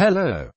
Hello.